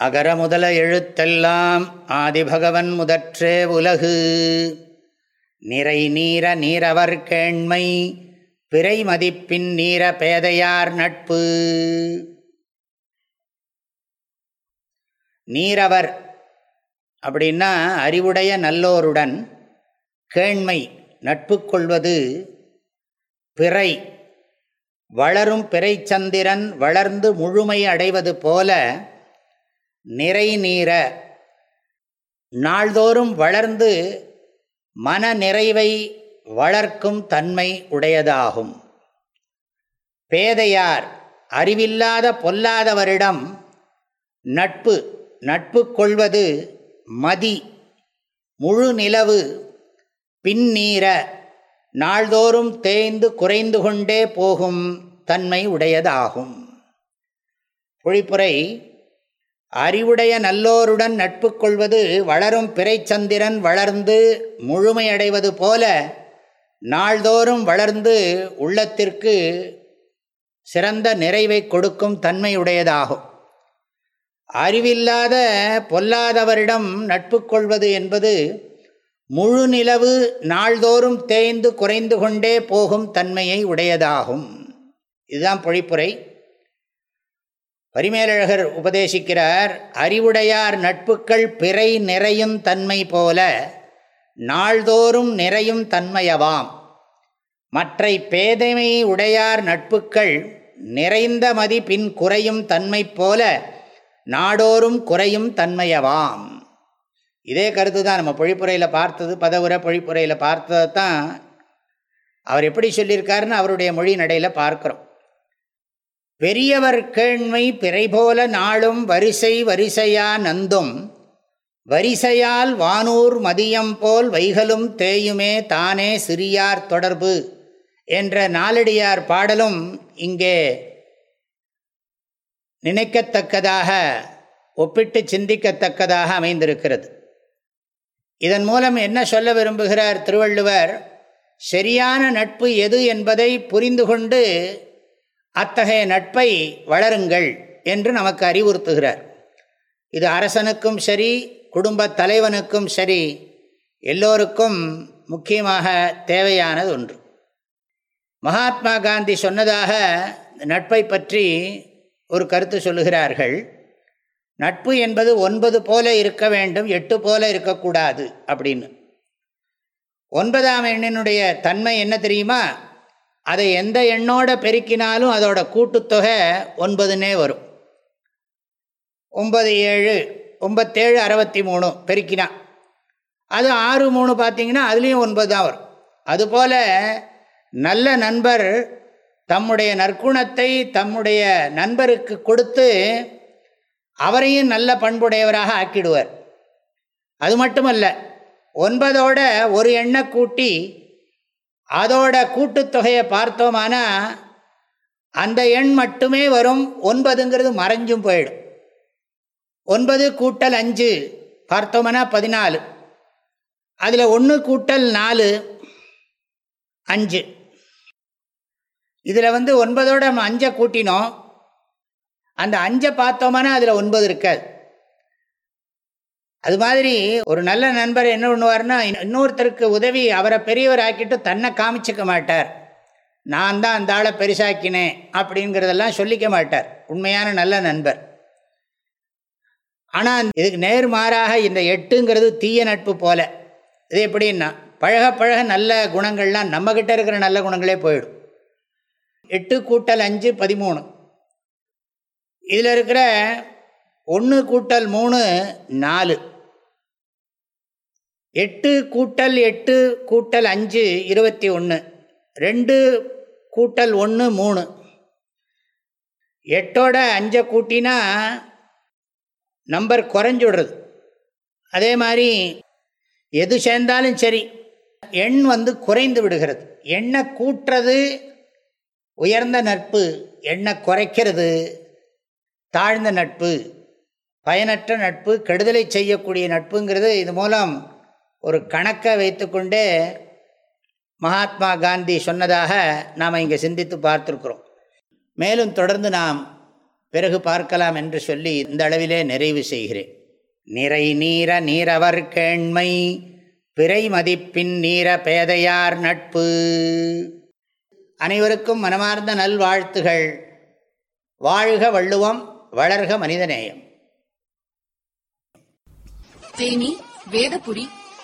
அகர முதல எழுத்தெல்லாம் ஆதிபகவன் முதற்றே உலகு. நிறை நீர நீரவர் கேண்மை பிறை மதிப்பின் நீர பேதையார் நட்பு. நீரவர் அப்படின்னா அறிவுடைய நல்லோருடன் கேண்மை நட்பு கொள்வது பிறை வளரும் பிறைச்சந்திரன் வளர்ந்து முழுமை அடைவது போல நிறை நீர நாள்தோறும் வளர்ந்து மன நிறைவை வளர்க்கும் தன்மை உடையதாகும். பேதையார் அறிவில்லாத பொல்லாதவரிடம் நட்பு நட்பு கொள்வது மதி. முழு நிலவு பின்னீர நாள்தோறும் தேய்ந்து குறைந்து கொண்டே போகும் தன்மை உடையதாகும். பொழிப்புரை அறிவுடைய நல்லோருடன் நட்பு கொள்வது வளரும் பிறைச்சந்திரன் வளர்ந்து முழுமையடைவது போல நாள்தோறும் வளர்ந்து உள்ளத்திற்கு சிறந்த நிறைவை கொடுக்கும் தன்மையுடையதாகும். அறிவில்லாத பொல்லாதவரிடம் நட்பு கொள்வது என்பது முழு நிலவு நாள்தோறும் தேய்ந்து குறைந்து கொண்டே போகும் தன்மையை உடையதாகும். இதுதான் பொழிப்புரை. பரிமேலழகர் உபதேசிக்கிறார் அறிவுடையார் நட்புக்கள் பிறை நிறையும் தன்மை போல நாள்தோறும் நிறையும் தன்மையவாம். மற்றை பேதைமை உடையார் நட்புக்கள் நிறைந்த மதி பின் குறையும் தன்மை போல நாடோறும் குறையும் தன்மையவாம். இதே கருத்து தான் நம்ம பொழிப்புரையில் பார்த்தது பதவுரை பொழிப்புரையில் பார்த்ததை தான் அவர் எப்படி சொல்லியிருக்காருன்னு அவருடைய மொழி நடையில் பார்க்குறோம். பெரியவர் கேண்மை பிறைபோல நாளும் வரிசை வரிசையா நந்தும். வரிசையால் வானூர் மதியம் போல் வைகலும் தேயுமே தானே சிறியார் தொடர்பு என்ற நாலடியார் பாடலும் இங்கே நினைக்கத்தக்கதாக ஒப்பிட்டு சிந்திக்கத்தக்கதாக அமைந்திருக்கிறது. இதன் மூலம் என்ன சொல்ல விரும்புகிறார் திருவள்ளுவர்? சரியான நட்பு எது என்பதை புரிந்து கொண்டு அத்தகைய நட்பை வளருங்கள் என்று நமக்கு அறிவுறுத்துகிறார். இது அரசனுக்கும் சரி குடும்ப தலைவனுக்கும் சரி எல்லோருக்கும் முக்கியமாக தேவையானது ஒன்று. மகாத்மா காந்தி சொன்னதாக நட்பை பற்றி ஒரு கருத்து சொல்லுகிறார்கள். நட்பு என்பது ஒன்பது போல இருக்க வேண்டும் எட்டு போல இருக்கக்கூடாது அப்படின்னு. ஒன்பதாம் எண்ணினுடைய தன்மை என்ன தெரியுமா? அதை எந்த எண்ணோட பெருக்கினாலும் அதோட கூட்டுத்தொகை ஒன்பதுன்னே வரும். ஒன்பது ஏழு ஒம்பத்தேழு அறுபத்தி மூணு பெருக்கினா. அது ஆறு மூணு பார்த்தீங்கன்னா அதுலேயும் ஒன்பது தான் வரும். அதுபோல் நல்ல நண்பர் தம்முடைய நற்குணத்தை தம்முடைய நண்பருக்கு கொடுத்து அவரையும் நல்ல பண்புடையவராக ஆக்கிடுவர். அது மட்டுமல்ல ஒன்பதோட ஒரு எண்ணை கூட்டி அதோட கூட்டுத்தொகையை பார்த்தோமானா அந்த எண் மட்டுமே வரும். ஒன்பதுங்கிறது மறைஞ்சும் போயிடும். ஒன்பது கூட்டல் அஞ்சு பார்த்தோம்னா பதினாலு. அதில் ஒன்று கூட்டல் நாலு அஞ்சு. இதில் வந்து ஒன்பதோட நம்ம அஞ்சை கூட்டினோம். அந்த அஞ்சை பார்த்தோம்னா அதில் ஒன்பது இருக்காது. அது மாதிரி ஒரு நல்ல நண்பர் என்ன பண்ணுவார்னா இன்னொருத்தருக்கு உதவி அவரை பெரியவர் ஆக்கிட்டு தன்னை காமிச்சிக்க மாட்டார். நான் தான் அந்த ஆளை பெருசாக்கினேன் அப்படிங்கிறதெல்லாம் சொல்லிக்க மாட்டார். உண்மையான நல்ல நண்பர். ஆனால் இதுக்கு நேர்மாறாக இந்த எட்டுங்கிறது தீய நட்பு போல. இது எப்படின்னா பழக பழக நல்ல குணங்கள்லாம் நம்மக்கிட்ட இருக்கிற நல்ல குணங்களே போயிடும். எட்டு கூட்டல் அஞ்சு பதிமூணு. இதில் இருக்கிற ஒன்று கூட்டல் மூணு நாலு. எட்டு கூட்டல் எட்டு கூட்டல் அஞ்சு இருபத்தி ஒன்று ரெண்டு கூட்டல் ஒன்று மூணு. எட்டோட அஞ்சை கூட்டினா நம்பர் குறைஞ்சுடுறது அதே மாதிரி எது சேர்ந்தாலும் சரி எண் வந்து குறைந்து விடுகிறது. எண்ணை கூட்டுறது உயர்ந்த நட்பு எண்ணை குறைக்கிறது தாழ்ந்த நட்பு பயனற்ற நட்பு கெடுதலை செய்யக்கூடிய நட்புங்கிறது இது மூலம் ஒரு கணக்கை வைத்துக்கொண்டே மகாத்மா காந்தி சொன்னதாக நாம் இங்கே சிந்தித்து பார்த்துருக்குறோம். மேலும் தொடர்ந்து நாம் பிறகு பார்க்கலாம் என்று சொல்லி இந்த அளவிலே நிறைவு செய்கிறேன். நிறை நீர நீரவர் கேண்மை பிறை மதிப்பின் நீர பேதையார் நட்பு. அனைவருக்கும் மனமார்ந்த நல்வாழ்த்துகள். வாழ்க வள்ளுவம் வளர்க மனிதநேயம். தேனி வேதபுரி